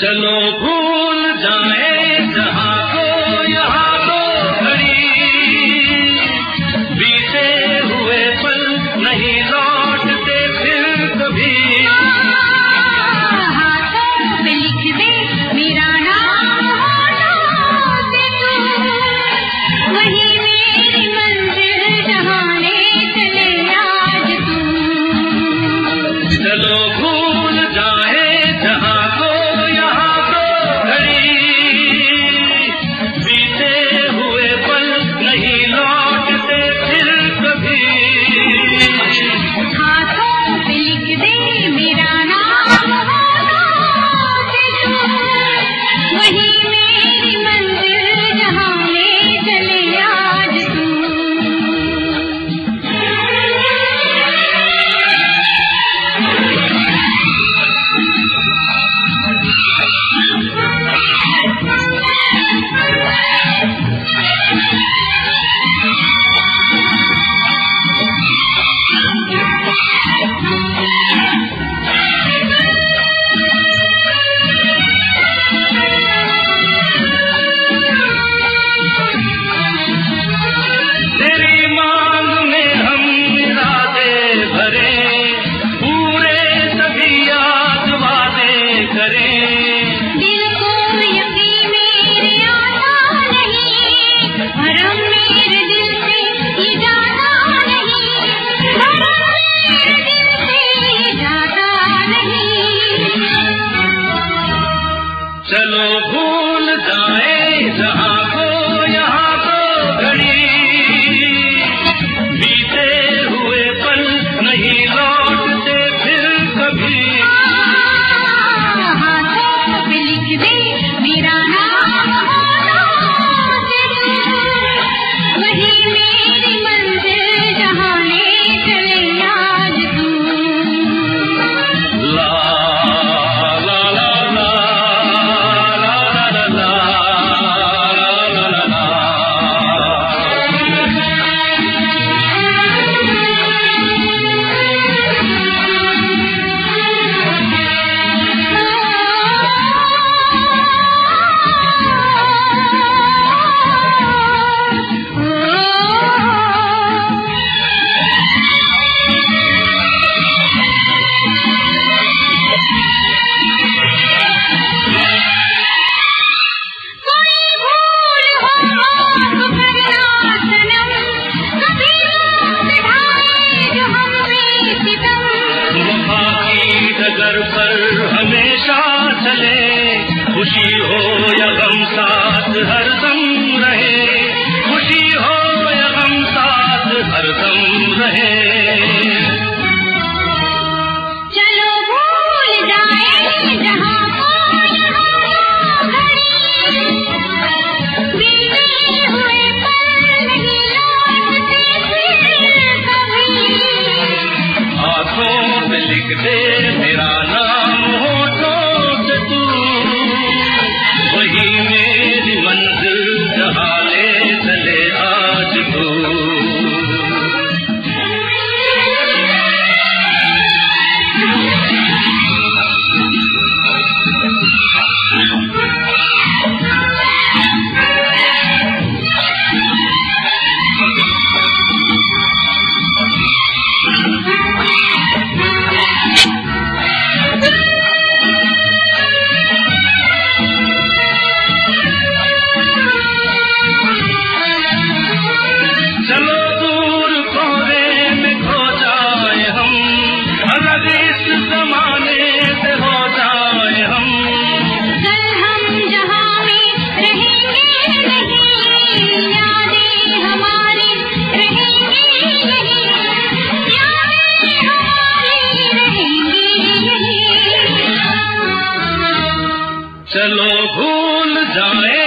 चलो भूल जाए चलो चलो भूल जाए